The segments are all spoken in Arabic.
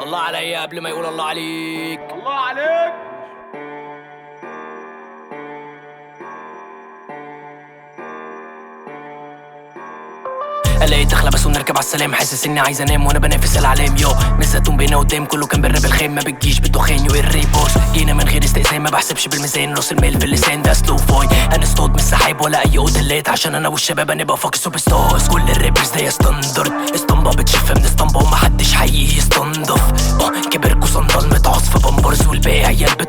الله عليا قبل ما يقول الله عليك. الله عليك. الاقي داخله بس ونركب على السلام. حاسس إني عايز أنام وأنا بنافس العلام يو نزلتهم بينا قدام. كله كان بالراب الخام ما بتجيش بالدخان. يو الريبوس جينا من غير استئذان. ما بحسبش بالميزان. نص الميل في اللسان. ده سلو فوي أنا اصطاد من السحاب ولا أي أوتيلات. عشان أنا والشباب هنبقى فاك سوبر ستارز كل الرابرز دي ستاندرد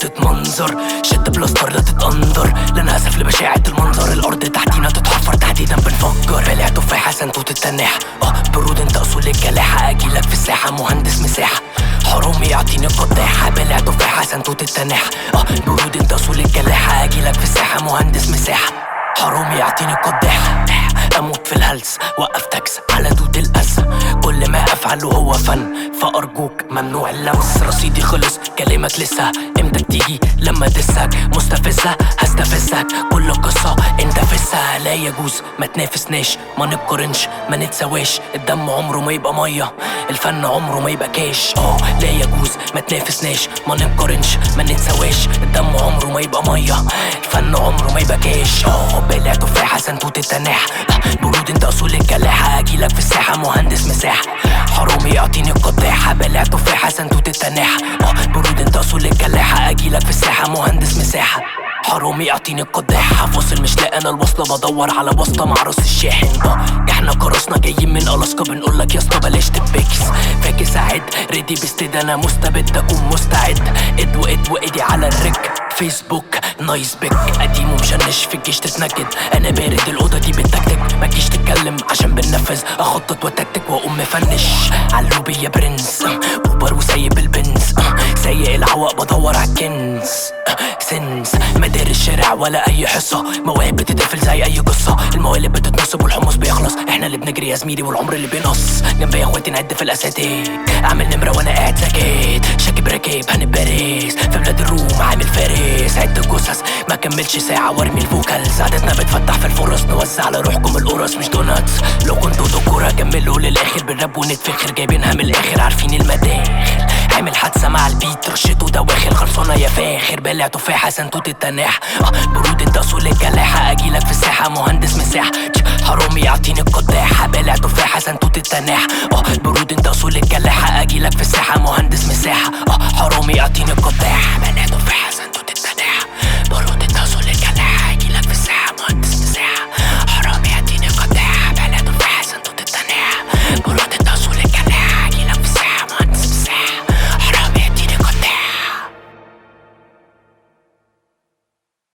بتتمنظر شد بلاستر لا تتأندر لا اسف لبشاعة المنظر. الأرض تحتينا تتحفر. تحديدا بنفكر. بلع تفاحة سنتوت التناح آه برود أنت أصول الجلاحة اجيلك في الساحة. مهندس مساحة. حرامي يعطيني قداحة. بلع تفاحة سنتوت التناح آه برود أنت أصول الجلاحة اجيلك في الساحة. مهندس مساحة. حرامي يعطيني قداحة. أموت في الهلس. وقف تاكس على دود الأذى افعله هو فن فأرجوك ممنوع اللمس رصيدي خلص كلامك لسه. إمتى بتيجي لما دسك مستفزة هستفزك. كل قصة انت فزها لا يجوز ما تنافسناش. ما نقارنش ما نتسواش الدم عمره ما يبقى مية. الفن عمره ما يبقى كاش. آه لا يجوز ما تنافسناش. ما نقارنش ما نتسواش الدم عمره ما يبقى مية. الفن عمره ما يبقى كاش. آه بلع تفاحة سنتوت التناح برود انت أصول الجلاحة. أجيلك في الساحة مهندس مساحة. يعطيني القداحة. بلع تفاحة سنتوت التناح آه برود انت أصول الجلاحة. اجيلك في الساحة. مهندس مساحة. حرامي يعطيني القداحة. فاصل مش لاقي أنا الوصلة. بدور على واسطة مع رأس الشاحن. آه إحنا كرسنا جايين من ألاسكا. بنقولك يا اسطى بلاش تبكس فاكس اعد ريدي بستيد. أنا مستبد. اكون مستعد. اد واد وايدي على الرك فيسبوك نايس بيك. قديم ومشنش. في الجيش تتنكد. أنا بارد. الأوضة دي بتكتك. ما تجيش تتكلم عشان بننفذ أخطط وأتكتك وأقوم مفنش. علوبي يا برنس أوبر وسايب البنز. سايق العوق بدور على الكنز. سنس مدار الشارع ولا أي حصة. مواهب بتتقفل زي أي قصة. الموالد بتتنصب والحمص بيخلص. إحنا اللي بنجري يا زميلي والعمر اللي بينقص جنبي أخواتي نعد في الاساتيك أعمل نمرة وأنا قاعد ساكت. شاكب راكب هنباريس. في بلاد الروم عامل فارس. عد الجثث ما كملش ساعة وارمي الفوكالز عادتنا بتفتح في الفرص نوزع على روحكم القرص. مش دوناتس لو كنتوا دكورة كملوا للآخر. بالراب ونتفخر جايبينها من الآخر عارفين المداخل. عامل حادثة مع البيت رشته دواخل خلصانة يا فاخر. بلع تفاحه سنتوت التناح. آه برود انت اصول الجلاحه اجيلك في الساحة مهندس مساحه تش، حرامي يعطيني القداحة. بلع تفاحه سنتوت التناح. آه برود انت اصول الجلاحه اجيلك في الساحة مهندس مساحه آه حرامي يعطيني القداحة. بلع تفاحه